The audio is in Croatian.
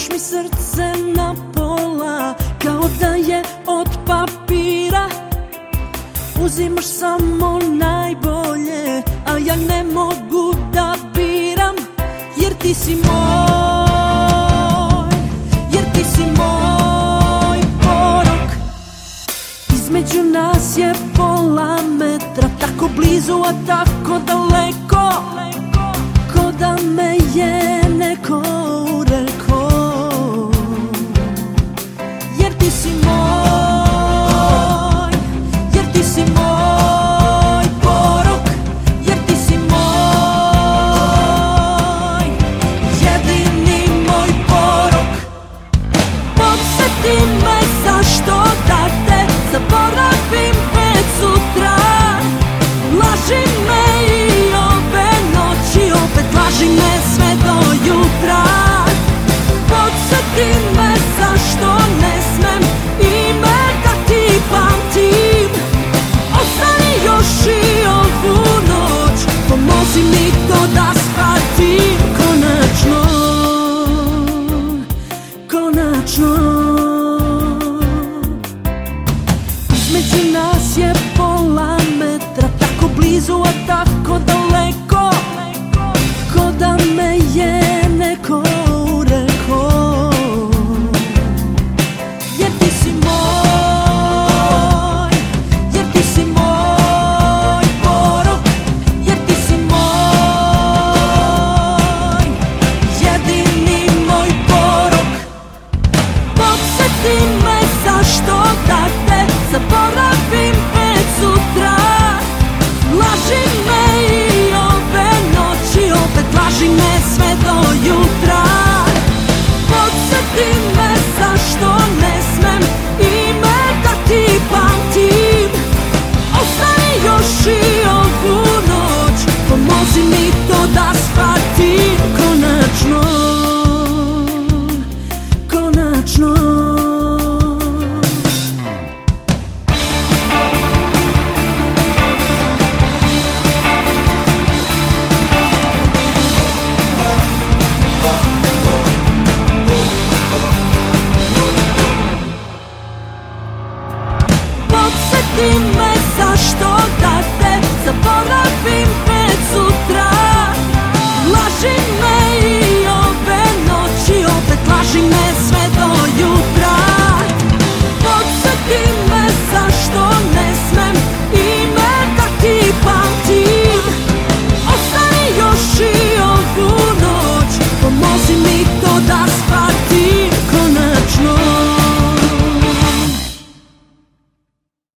Razbijaš mi srce na pola Kao da je od papira. Uzimaš samo najbolje A ja ne mogu da biram Jer ti si moj Jer ti si moj porok. Između nas je pola metra Tako blizu, a tako daleko. Ko da me Podsjeti blizu, a tako daleko Ko da me je neko rekao. Jer ti si moj, jer ti si moj porok, Jer ti si moj, jedini moj poruk Podsjeti me zašto tako 的门。